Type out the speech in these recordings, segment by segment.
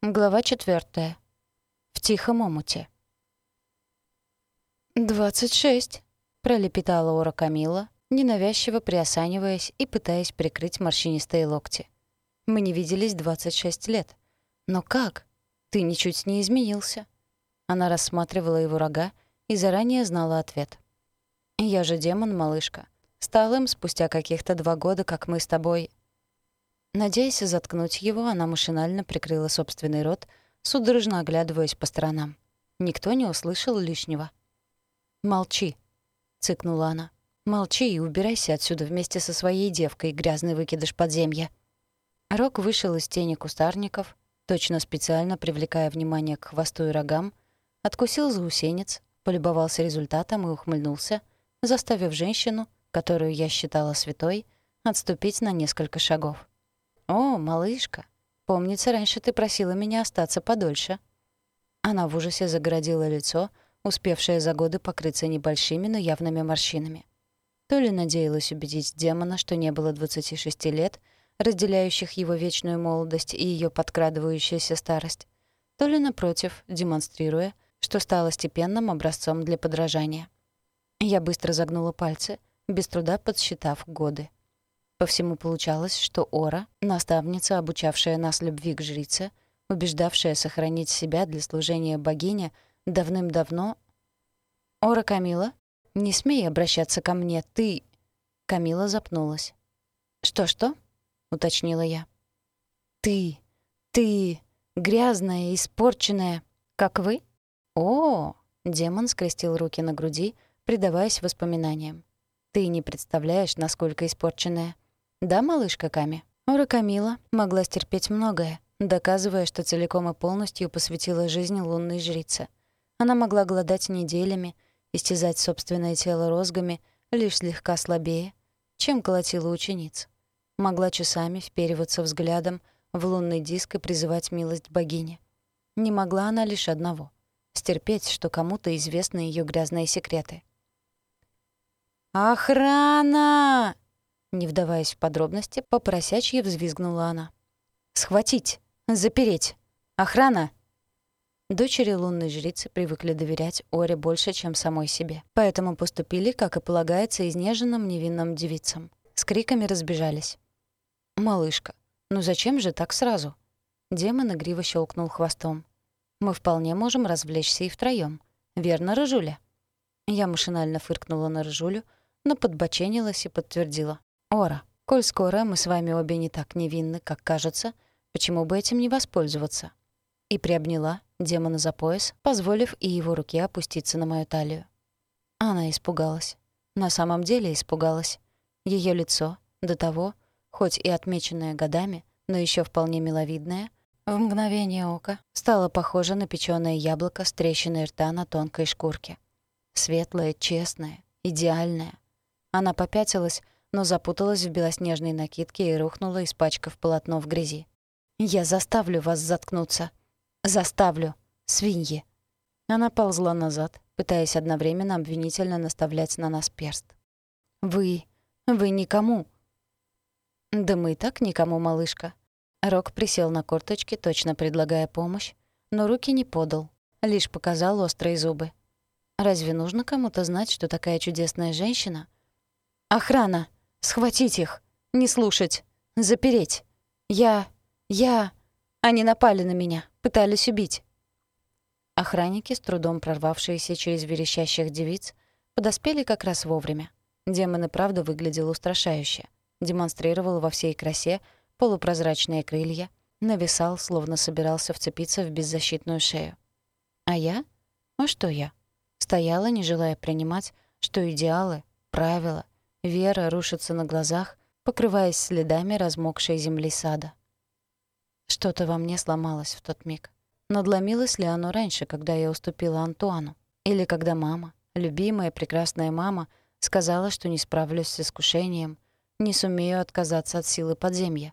Глава четвертая. В тихом омуте. «Двадцать шесть», — пролепетала Ора Камила, ненавязчиво приосаниваясь и пытаясь прикрыть морщинистые локти. «Мы не виделись двадцать шесть лет. Но как? Ты ничуть не изменился». Она рассматривала его рога и заранее знала ответ. «Я же демон, малышка. Стал им спустя каких-то два года, как мы с тобой...» Надеясь заткнуть его, она машинально прикрыла собственный рот, судорожно оглядываясь по сторонам. Никто не услышал лишнего. «Молчи», — цыкнула она. «Молчи и убирайся отсюда вместе со своей девкой, грязный выкидыш подземья». Рок вышел из тени кустарников, точно специально привлекая внимание к хвосту и рогам, откусил заусенец, полюбовался результатом и ухмыльнулся, заставив женщину, которую я считала святой, отступить на несколько шагов. «О, малышка, помнится, раньше ты просила меня остаться подольше». Она в ужасе загородила лицо, успевшее за годы покрыться небольшими, но явными морщинами. То ли надеялась убедить демона, что не было 26 лет, разделяющих его вечную молодость и ее подкрадывающаяся старость, то ли, напротив, демонстрируя, что стала степенным образцом для подражания. Я быстро загнула пальцы, без труда подсчитав годы. По всему получалось, что Ора, наставница, обучавшая нас любви к жрице, убеждавшая сохранить себя для служения богине, давным-давно... «Ора Камила, не смей обращаться ко мне, ты...» Камила запнулась. «Что-что?» — уточнила я. «Ты... ты... грязная, испорченная, как вы?» «О!» — демон скрестил руки на груди, предаваясь воспоминаниям. «Ты не представляешь, насколько испорченная. Да, малышка Ками? Ора Камила могла стерпеть многое, доказывая, что целиком и полностью посвятила жизнь лунной жрице. Она могла голодать неделями, истязать собственное тело розгами, лишь слегка слабее, чем колотила учениц. Могла часами впериваться взглядом в лунный диск и призывать милость богини. Не могла она лишь одного — стерпеть, что кому-то известны ее грязные секреты. «Охрана!» Не вдаваясь в подробности, попросячьи взвизгнула она. «Схватить! Запереть! Охрана!» Дочери лунной жрицы привыкли доверять Оре больше, чем самой себе. Поэтому поступили, как и полагается, изнеженным невинным девицам. С криками разбежались. «Малышка, ну зачем же так сразу?» Демон игриво щелкнул хвостом. «Мы вполне можем развлечься и втроём. Верно, Рыжуля?» Я машинально фыркнула на Рыжулю, но подбоченилась и подтвердила. «Ора, коль скоро мы с вами обе не так невинны, как кажется, почему бы этим не воспользоваться?» И приобняла демона за пояс, позволив и его руке опуститься на мою талию. Она испугалась. На самом деле испугалась. Ее лицо, до того, хоть и отмеченное годами, но еще вполне миловидное, в мгновение ока стало похоже на печёное яблоко с трещиной рта на тонкой шкурке. Светлое, честное, идеальное. Она попятилась, но запуталась в белоснежной накидке и рухнула, испачкав полотно в грязи. «Я заставлю вас заткнуться. Заставлю. Свиньи». Она ползла назад, пытаясь одновременно обвинительно наставлять на нас перст. «Вы... вы никому». «Да мы и так никому, малышка». Рок присел на корточки, точно предлагая помощь, но руки не подал, лишь показал острые зубы. «Разве нужно кому-то знать, что такая чудесная женщина?» «Охрана!» Схватить их, не слушать, запереть. Я... я... Они напали на меня, пытались убить. Охранники, с трудом прорвавшиеся через верещащих девиц, подоспели как раз вовремя. Демон и правда выглядел устрашающе. Демонстрировал во всей красе полупрозрачные крылья, нависал, словно собирался вцепиться в беззащитную шею. А я? А что я? Стояла, не желая принимать, что идеалы, правила — Вера рушится на глазах, покрываясь следами размокшей земли сада. Что-то во мне сломалось в тот миг. Надломилось ли оно раньше, когда я уступила Антуану? Или когда мама, любимая прекрасная мама, сказала, что не справлюсь с искушением, не сумею отказаться от силы подземья?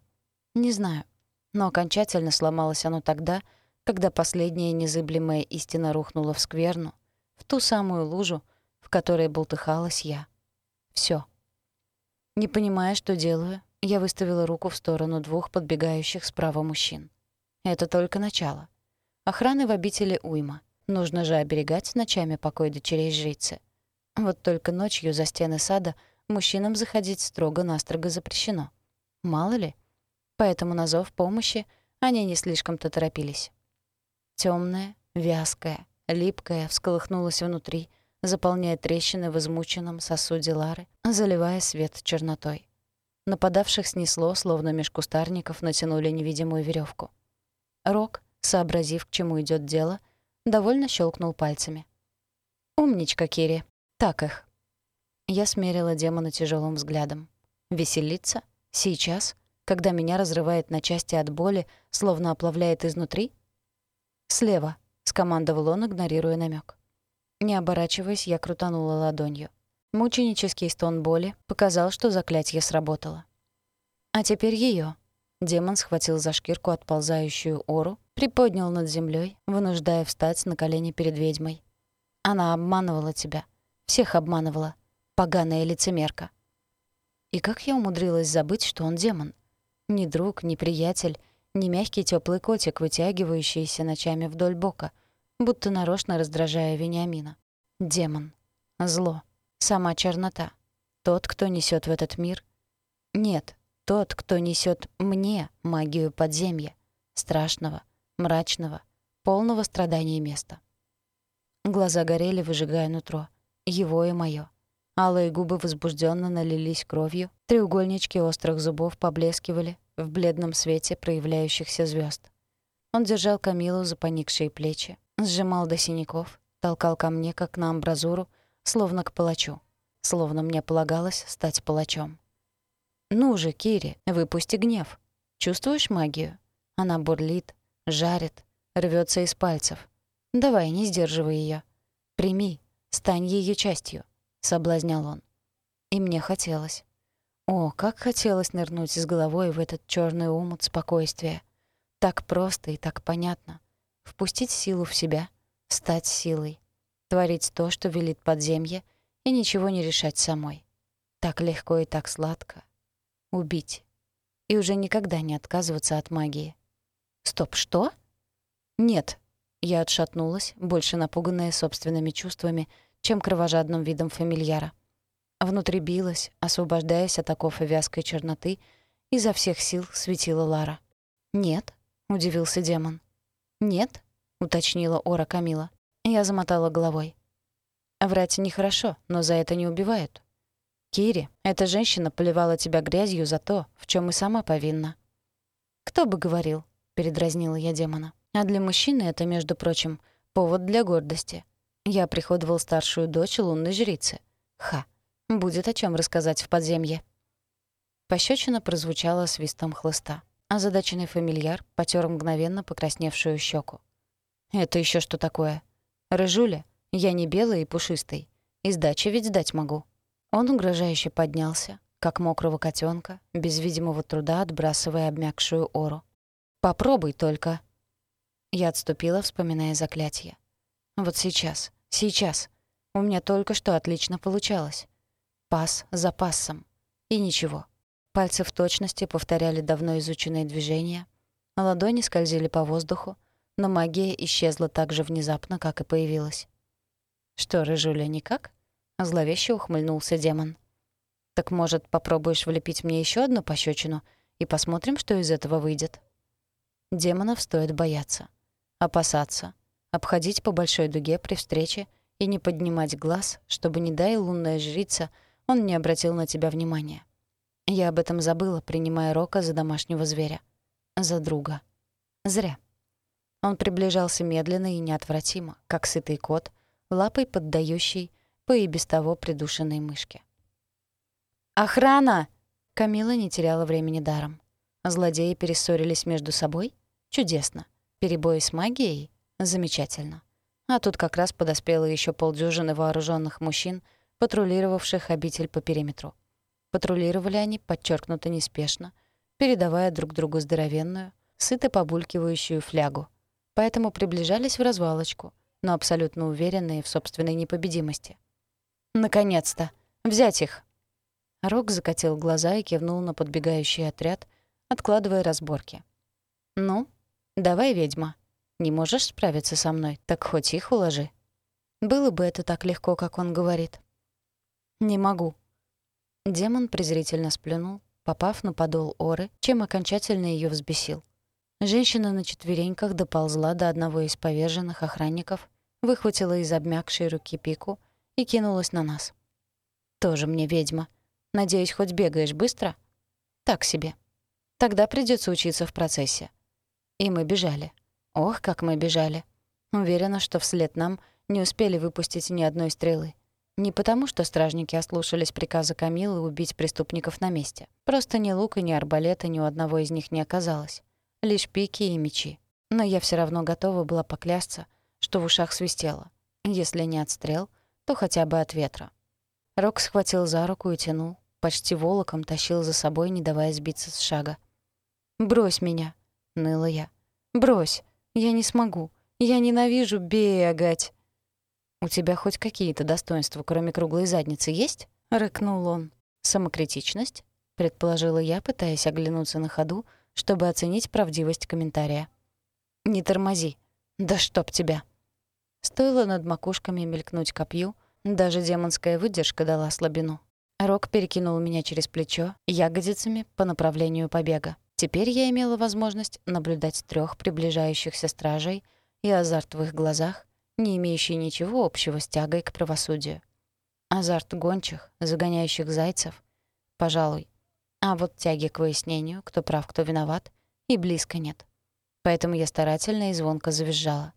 Не знаю. Но окончательно сломалось оно тогда, когда последняя незыблемая истина рухнула в скверну, в ту самую лужу, в которой бултыхалась я. Всё. Не понимая, что делаю, я выставила руку в сторону двух подбегающих справа мужчин. Это только начало. Охраны в обители уйма. Нужно же оберегать ночами покой дочерей жрицы. Вот только ночью за стены сада мужчинам заходить строго-настрого запрещено. Мало ли. Поэтому на зов помощи они не слишком-то торопились. Темная, вязкая, липкая всколыхнулась внутри, заполняя трещины в измученном сосуде Лары, заливая свет чернотой. Нападавших снесло, словно меж кустарников натянули невидимую веревку. Рок, сообразив, к чему идет дело, довольно щелкнул пальцами. «Умничка, Кири. Так их». Я смерила демона тяжелым взглядом. «Веселиться? Сейчас? Когда меня разрывает на части от боли, словно оплавляет изнутри?» «Слева», — скомандовал он, игнорируя намек. Не оборачиваясь, я крутанула ладонью. Мученический стон боли показал, что заклятие сработало. «А теперь её. Демон схватил за шкирку отползающую ору, приподнял над землей, вынуждая встать на колени перед ведьмой. «Она обманывала тебя. Всех обманывала. Поганая лицемерка». И как я умудрилась забыть, что он демон? Ни друг, ни приятель, ни мягкий теплый котик, вытягивающийся ночами вдоль бока — будто нарочно раздражая Вениамина. Демон. Зло. Сама чернота. Тот, кто несет в этот мир. Нет, тот, кто несет мне магию подземья. Страшного, мрачного, полного страданий места. Глаза горели, выжигая нутро. Его и моё. Алые губы возбужденно налились кровью, треугольнички острых зубов поблескивали в бледном свете проявляющихся звезд. Он держал Камилу за поникшие плечи, Сжимал до синяков, толкал ко мне, как на амбразуру, словно к палачу. Словно мне полагалось стать палачом. «Ну же, Кири, выпусти гнев. Чувствуешь магию? Она бурлит, жарит, рвется из пальцев. Давай, не сдерживай ее. Прими, стань ее частью», — соблазнял он. И мне хотелось. О, как хотелось нырнуть с головой в этот черный омут спокойствия. Так просто и так понятно впустить силу в себя, стать силой, творить то, что велит подземье, и ничего не решать самой. Так легко и так сладко. Убить. И уже никогда не отказываться от магии. Стоп, что? Нет. Я отшатнулась, больше напуганная собственными чувствами, чем кровожадным видом фамильяра. Внутри билась, освобождаясь от оков и вязкой черноты, изо всех сил светила Лара. «Нет», — удивился демон. «Нет?» — уточнила Ора Камила. Я замотала головой. «Врать нехорошо, но за это не убивают. Кири, эта женщина поливала тебя грязью за то, в чем и сама повинна». «Кто бы говорил?» — передразнила я демона. «А для мужчины это, между прочим, повод для гордости. Я приходовал старшую дочь лунной жрицы. Ха, будет о чем рассказать в подземье». Пощечина прозвучала свистом хлыста. Озадаченный фамильяр потер мгновенно покрасневшую щеку. «Это еще что такое? Рыжуля, я не белый и пушистый. И сдачи ведь сдать могу». Он угрожающе поднялся, как мокрого котенка, без видимого труда отбрасывая обмякшую ору. «Попробуй только». Я отступила, вспоминая заклятие. «Вот сейчас, сейчас. У меня только что отлично получалось. Пас за пассом. И ничего. Пальцы в точности повторяли давно изученные движения, ладони скользили по воздуху, но магия исчезла так же внезапно, как и появилась. «Что, Рыжуля, никак?» — зловеще ухмыльнулся демон. «Так, может, попробуешь влепить мне еще одну пощечину и посмотрим, что из этого выйдет?» Демонов стоит бояться, опасаться, обходить по большой дуге при встрече и не поднимать глаз, чтобы, не дай лунная жрица, он не обратил на тебя внимания. Я об этом забыла, принимая Рока за домашнего зверя. За друга. Зря. Он приближался медленно и неотвратимо, как сытый кот, лапой поддающий по и без того придушенной мышке. «Охрана!» Камила не теряла времени даром. Злодеи перессорились между собой? Чудесно. Перебои с магией? Замечательно. А тут как раз подоспело еще полдюжины вооруженных мужчин, патрулировавших обитель по периметру. Патрулировали они подчеркнуто неспешно, передавая друг другу здоровенную, сыто побулькивающую флягу. Поэтому приближались в развалочку, но абсолютно уверенные в собственной непобедимости. «Наконец-то! Взять их!» Рок закатил глаза и кивнул на подбегающий отряд, откладывая разборки. «Ну, «Давай, ведьма. Не можешь справиться со мной, так хоть их уложи». Было бы это так легко, как он говорит. «Не могу». Демон презрительно сплюнул, попав на подол Оры, чем окончательно ее взбесил. Женщина на четвереньках доползла до одного из поверженных охранников, выхватила из обмякшей руки пику и кинулась на нас. «Тоже мне ведьма. Надеюсь, хоть бегаешь быстро?» «Так себе. Тогда придется учиться в процессе». И мы бежали. Ох, как мы бежали. Уверена, что вслед нам не успели выпустить ни одной стрелы. Не потому, что стражники ослушались приказа Камилы убить преступников на месте. Просто ни лука, ни арбалета ни у одного из них не оказалось. Лишь пики и мечи. Но я все равно готова была поклясться, что в ушах свистело. Если не от стрел, то хотя бы от ветра. Рок схватил за руку и тянул, почти волоком тащил за собой, не давая сбиться с шага. «Брось меня!» — ныла я. «Брось! Я не смогу! Я ненавижу бегать!» «У тебя хоть какие-то достоинства, кроме круглой задницы, есть?» — рыкнул он. «Самокритичность?» — предположила я, пытаясь оглянуться на ходу, чтобы оценить правдивость комментария. «Не тормози. Да чтоб тебя!» Стоило над макушками мелькнуть копью, даже демонская выдержка дала слабину. Рок перекинул меня через плечо ягодицами по направлению побега. Теперь я имела возможность наблюдать трех приближающихся стражей и азарт в их глазах, не имеющий ничего общего с тягой к правосудию. Азарт гончих, загоняющих зайцев, пожалуй. А вот тяги к выяснению, кто прав, кто виноват, и близко нет. Поэтому я старательно и звонко завизжала.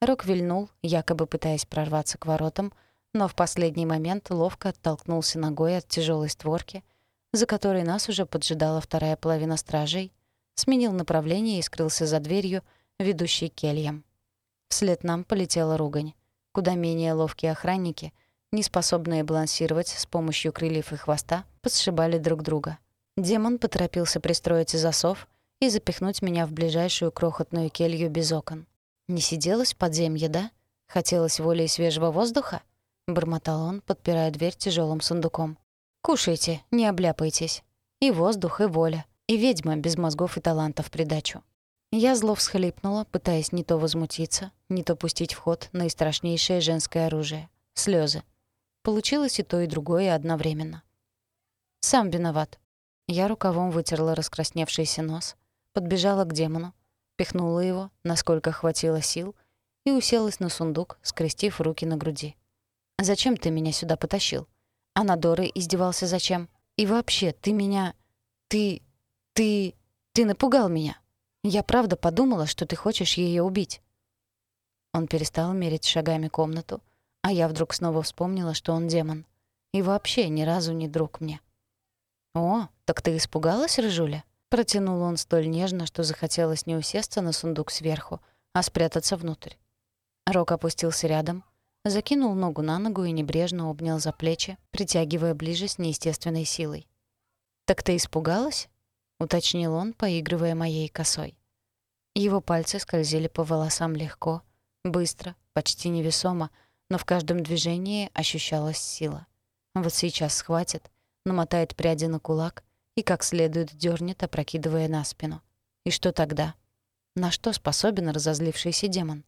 Рок вильнул, якобы пытаясь прорваться к воротам, но в последний момент ловко оттолкнулся ногой от тяжелой створки, за которой нас уже поджидала вторая половина стражей, сменил направление и скрылся за дверью, ведущей к кельям. Вслед нам полетела ругань. Куда менее ловкие охранники, не способные балансировать с помощью крыльев и хвоста, подсшибали друг друга. Демон поторопился пристроить засов и запихнуть меня в ближайшую крохотную келью без окон. Не сиделась в подземье, да? Хотелось воли и свежего воздуха? Бормотал он, подпирая дверь тяжелым сундуком. «Кушайте, не обляпайтесь. И воздух, и воля. И ведьма без мозгов и талантов придачу. Я зло всхлипнула, пытаясь не то возмутиться, не то пустить в ход наистрашнейшее женское оружие — слезы. Получилось и то, и другое одновременно. Сам виноват. Я рукавом вытерла раскрасневшийся нос, подбежала к демону, пихнула его, насколько хватило сил, и уселась на сундук, скрестив руки на груди. «Зачем ты меня сюда потащил? А на Доры издевался зачем? И вообще, ты меня... Ты... Ты... Ты напугал меня!» Я правда подумала, что ты хочешь ее убить». Он перестал мерить шагами комнату, а я вдруг снова вспомнила, что он демон. И вообще ни разу не друг мне. «О, так ты испугалась, Рыжуля?» Протянул он столь нежно, что захотелось не усесться на сундук сверху, а спрятаться внутрь. Рок опустился рядом, закинул ногу на ногу и небрежно обнял за плечи, притягивая ближе с неестественной силой. «Так ты испугалась?» уточнил он, поигрывая моей косой. Его пальцы скользили по волосам легко, быстро, почти невесомо, но в каждом движении ощущалась сила. Вот сейчас схватит, намотает пряди на кулак и как следует дернет, опрокидывая на спину. И что тогда? На что способен разозлившийся демон?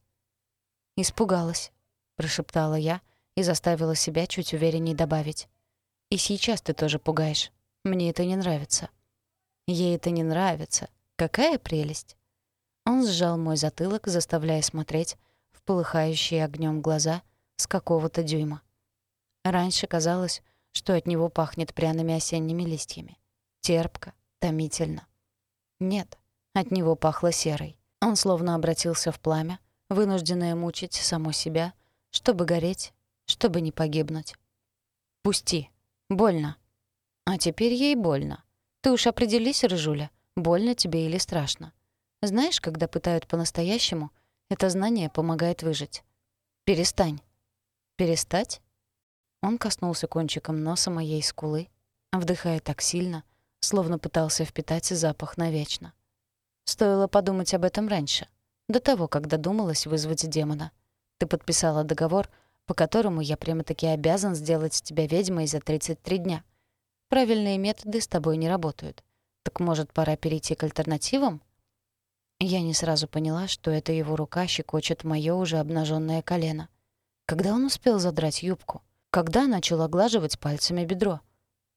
«Испугалась», — прошептала я и заставила себя чуть уверенней добавить. «И сейчас ты тоже пугаешь. Мне это не нравится». Ей это не нравится. Какая прелесть!» Он сжал мой затылок, заставляя смотреть в полыхающие огнем глаза с какого-то дюйма. Раньше казалось, что от него пахнет пряными осенними листьями. Терпко, томительно. Нет, от него пахло серой. Он словно обратился в пламя, вынужденное мучить само себя, чтобы гореть, чтобы не погибнуть. «Пусти. Больно». А теперь ей больно. Ты уж определись, Рыжуля, больно тебе или страшно. Знаешь, когда пытают по-настоящему, это знание помогает выжить. Перестань. Перестать? Он коснулся кончиком носа моей скулы, вдыхая так сильно, словно пытался впитать запах навечно. Стоило подумать об этом раньше, до того, когда думалось вызвать демона. Ты подписала договор, по которому я прямо-таки обязан сделать тебя ведьмой за 33 дня — Правильные методы с тобой не работают. Так может, пора перейти к альтернативам? Я не сразу поняла, что это его рука щекочет моё уже обнаженное колено. Когда он успел задрать юбку? Когда начал оглаживать пальцами бедро?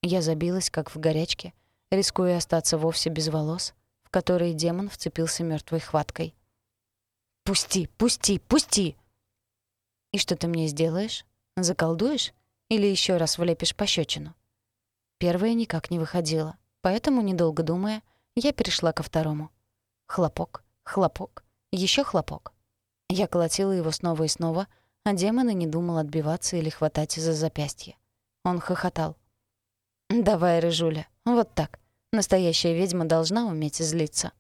Я забилась, как в горячке, рискуя остаться вовсе без волос, в которые демон вцепился мертвой хваткой. «Пусти, пусти, пусти!» «И что ты мне сделаешь? Заколдуешь? Или еще раз влепишь пощечину?» Первое никак не выходило, поэтому, недолго думая, я перешла ко второму. Хлопок, хлопок, еще хлопок. Я колотила его снова и снова, а демон и не думал отбиваться или хватать за запястье. Он хохотал. «Давай, рыжуля, вот так. Настоящая ведьма должна уметь злиться».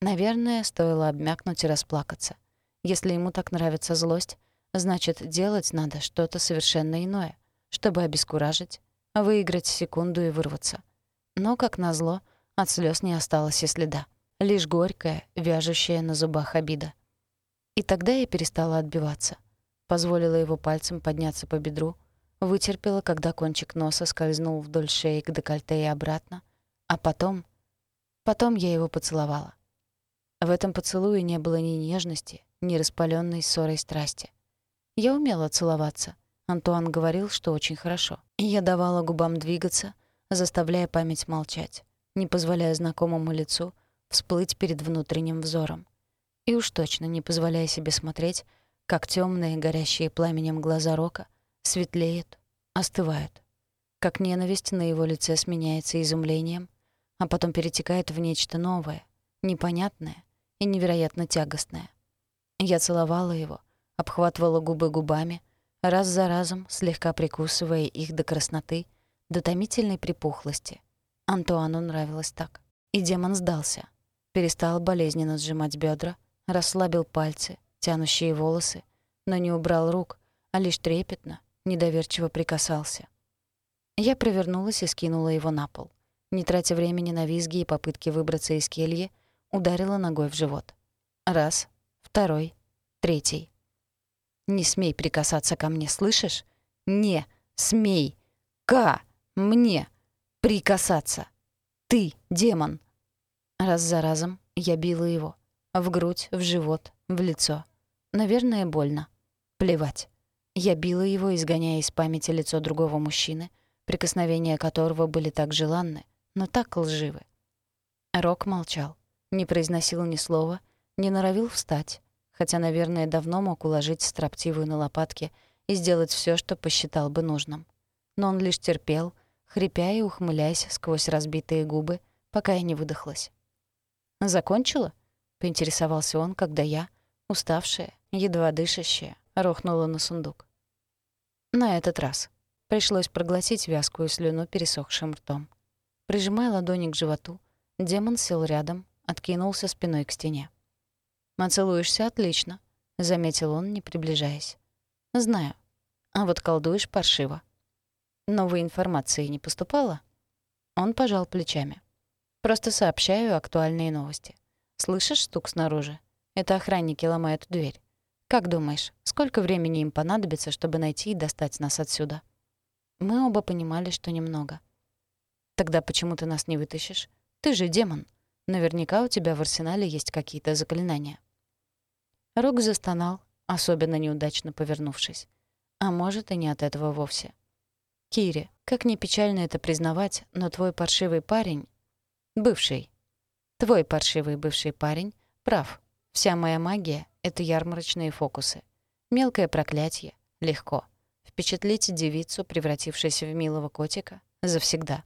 Наверное, стоило обмякнуть и расплакаться. Если ему так нравится злость, значит, делать надо что-то совершенно иное, чтобы обескуражить, выиграть секунду и вырваться. Но, как назло, от слез не осталось и следа. Лишь горькая, вяжущая на зубах обида. И тогда я перестала отбиваться — позволила его пальцем подняться по бедру, вытерпела, когда кончик носа скользнул вдоль шеи к декольте и обратно, а потом... Потом я его поцеловала. В этом поцелуе не было ни нежности, ни распаленной ссорой страсти. Я умела целоваться. Антуан говорил, что очень хорошо. Я давала губам двигаться, заставляя память молчать, не позволяя знакомому лицу всплыть перед внутренним взором. И уж точно не позволяя себе смотреть, как темные, горящие пламенем глаза Рока светлеют, остывают, как ненависть на его лице сменяется изумлением, а потом перетекает в нечто новое, непонятное и невероятно тягостное. Я целовала его, обхватывала губы губами, раз за разом слегка прикусывая их до красноты, до томительной припухлости. Антуану нравилось так. И демон сдался. Перестал болезненно сжимать бедра, расслабил пальцы — тянущие волосы, но не убрал рук, а лишь трепетно, недоверчиво прикасался. Я провернулась и скинула его на пол. Не тратя времени на визги и попытки выбраться из кельи, ударила ногой в живот. Раз, второй, третий. «Не смей прикасаться ко мне, слышишь? Не смей! Ка! Мне! Прикасаться! Ты, демон!» Раз за разом я била его. В грудь, в живот, в лицо. Наверное, больно. Плевать. Я била его, изгоняя из памяти лицо другого мужчины, прикосновения которого были так желанны, но так лживы. Рок молчал, не произносил ни слова, не норовил встать, хотя, наверное, давно мог уложить строптивую на лопатки и сделать все, что посчитал бы нужным. Но он лишь терпел, хрипя и ухмыляясь сквозь разбитые губы, пока я не выдохлась. «Закончила?» — поинтересовался он, когда я, уставшая, едва дышащая, рухнула на сундук. На этот раз пришлось проглотить вязкую слюну пересохшим ртом. Прижимая ладони к животу, демон сел рядом, откинулся спиной к стене. «Поцелуешься отлично», — заметил он, не приближаясь. «Знаю. А вот колдуешь паршиво». «Новой информации не поступало?» Он пожал плечами. «Просто сообщаю актуальные новости. Слышишь стук снаружи? Это охранники ломают дверь. Как думаешь, сколько времени им понадобится, чтобы найти и достать нас отсюда? Мы оба понимали, что немного. Тогда почему ты нас не вытащишь? Ты же демон. Наверняка у тебя в арсенале есть какие-то заклинания. Рок застонал, особенно неудачно повернувшись. А может, и не от этого вовсе. Кири, как ни печально это признавать, но твой паршивый парень... Бывший. Твой паршивый бывший парень прав. Вся моя магия — это ярмарочные фокусы. Мелкое проклятие. Легко. Впечатлить девицу, превратившуюся в милого котика, завсегда.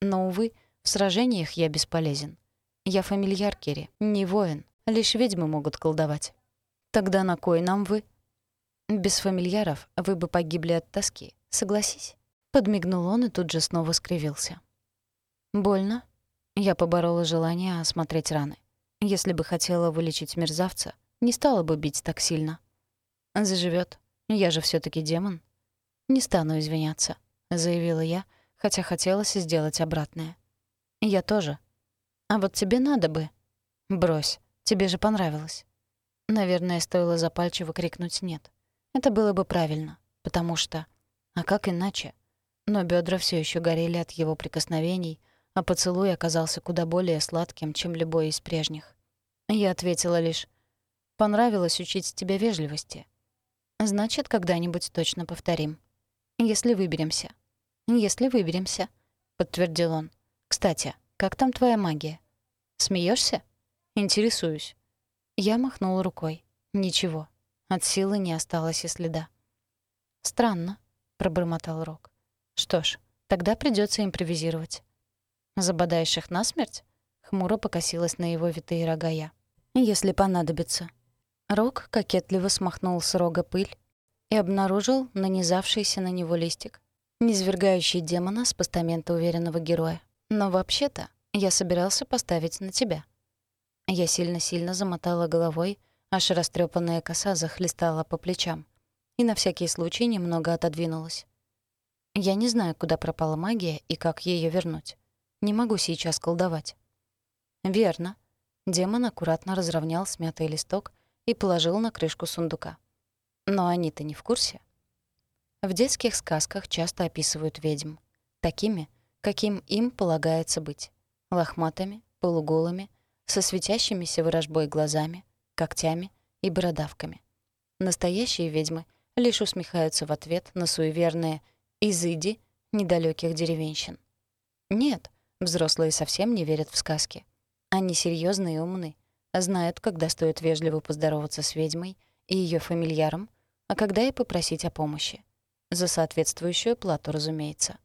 Но, увы, в сражениях я бесполезен. Я фамильяр Кири, не воин. Лишь ведьмы могут колдовать. Тогда на кой нам вы? Без фамильяров вы бы погибли от тоски, согласись. Подмигнул он и тут же снова скривился. Больно? Я поборола желание осмотреть раны. Если бы хотела вылечить мерзавца, не стала бы бить так сильно. Заживет. Я же все таки демон. Не стану извиняться, заявила я, хотя хотелось сделать обратное. Я тоже. А вот тебе надо бы. Брось, тебе же понравилось. Наверное, стоило запальчиво крикнуть «нет». Это было бы правильно, потому что... А как иначе? Но бедра все еще горели от его прикосновений, а поцелуй оказался куда более сладким, чем любой из прежних. Я ответила лишь «Понравилось учить тебя вежливости». «Значит, когда-нибудь точно повторим. Если выберемся». «Если выберемся», — подтвердил он. «Кстати, как там твоя магия? Смеешься? Интересуюсь». Я махнула рукой. Ничего. От силы не осталось и следа. «Странно», — пробормотал Рок. «Что ж, тогда придется импровизировать». «Забодаешь насмерть?» Хмуро покосилась на его витые рога я. «Если понадобится». Рок кокетливо смахнул с рога пыль и обнаружил нанизавшийся на него листик, низвергающий демона с постамента уверенного героя. «Но вообще-то я собирался поставить на тебя». Я сильно-сильно замотала головой, аж растрепанная коса захлестала по плечам и на всякий случай немного отодвинулась. Я не знаю, куда пропала магия и как ее вернуть. Не могу сейчас колдовать. Верно. Демон аккуратно разровнял смятый листок и положил на крышку сундука. Но они-то не в курсе. В детских сказках часто описывают ведьм. Такими, каким им полагается быть. Лохматыми, полуголыми, со светящимися ворожбой глазами, когтями и бородавками. Настоящие ведьмы лишь усмехаются в ответ на суеверные «изыди» недалеких деревенщин. Нет, взрослые совсем не верят в сказки. Они серьезны и умны, знают, когда стоит вежливо поздороваться с ведьмой и ее фамильяром, а когда и попросить о помощи. За соответствующую плату, разумеется.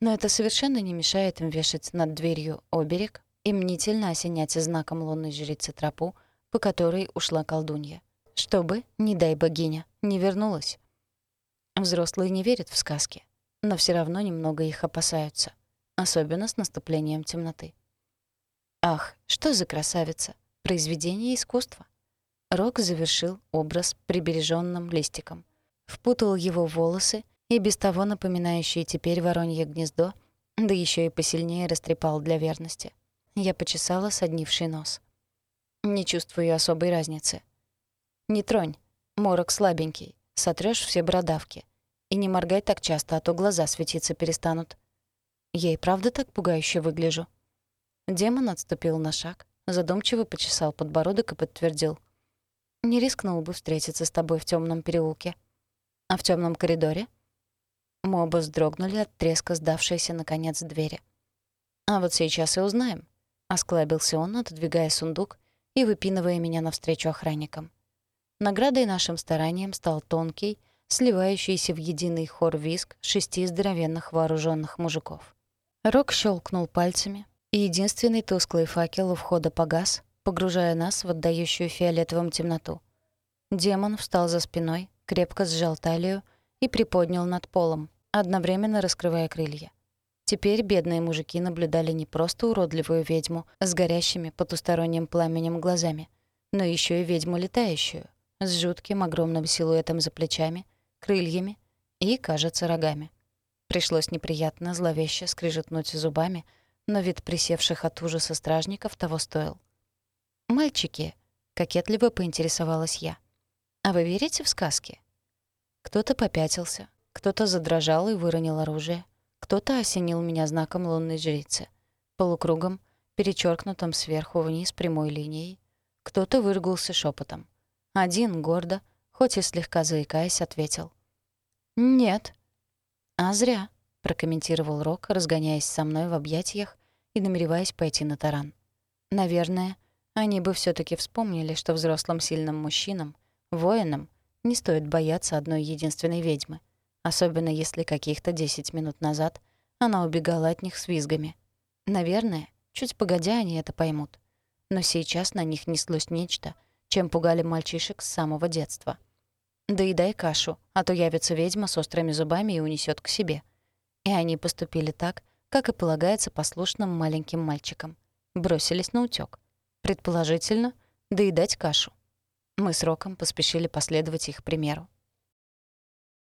Но это совершенно не мешает им вешать над дверью оберег и мнительно осенять знаком лунной жрицы тропу, по которой ушла колдунья. Чтобы, не дай богиня, не вернулась. Взрослые не верят в сказки, но все равно немного их опасаются, особенно с наступлением темноты. Ах, что за красавица! Произведение искусства. Рок завершил образ прибережённым листиком. Впутал его волосы и без того напоминающее теперь воронье гнездо, да еще и посильнее растрепал для верности. Я почесала соднивший нос. Не чувствую особой разницы. Не тронь. Морок слабенький. Сотрёшь все бородавки. И не моргай так часто, а то глаза светиться перестанут. Я и правда так пугающе выгляжу. Демон отступил на шаг, задумчиво почесал подбородок и подтвердил. «Не рискнул бы встретиться с тобой в темном переулке. А в темном коридоре?» Мы оба вздрогнули от треска сдавшейся, наконец, двери. «А вот сейчас и узнаем», — осклабился он, отодвигая сундук и выпинывая меня навстречу охранникам. Наградой нашим стараниям стал тонкий, сливающийся в единый хор виск шести здоровенных вооруженных мужиков. Рок щелкнул пальцами, и единственный тусклый факел у входа погас, погружая нас в отдающую фиолетовым темноту. Демон встал за спиной, крепко сжал талию и приподнял над полом, одновременно раскрывая крылья. Теперь бедные мужики наблюдали не просто уродливую ведьму с горящими потусторонним пламенем глазами, но еще и ведьму летающую, с жутким огромным силуэтом за плечами, крыльями и, кажется, рогами. Пришлось неприятно, зловеще скрижетнуть зубами — но вид присевших от ужаса стражников того стоил. «Мальчики», — кокетливо поинтересовалась я, — «а вы верите в сказки?» Кто-то попятился, кто-то задрожал и выронил оружие, кто-то осенил меня знаком лунной жрицы, полукругом, перечеркнутым сверху вниз прямой линией, кто-то выругался шепотом. Один гордо, хоть и слегка заикаясь, ответил. «Нет». «А зря», — прокомментировал Рок, разгоняясь со мной в объятиях и намереваясь пойти на таран. Наверное, они бы все таки вспомнили, что взрослым сильным мужчинам, воинам, не стоит бояться одной единственной ведьмы, особенно если каких-то 10 минут назад она убегала от них с визгами. Наверное, чуть погодя они это поймут. Но сейчас на них неслось нечто, чем пугали мальчишек с самого детства. Да и дай кашу, а то явится ведьма с острыми зубами и унесет к себе. И они поступили так, как и полагается послушным маленьким мальчикам. Бросились на утёк. Предположительно, доедать кашу. Мы с Роком поспешили последовать их примеру.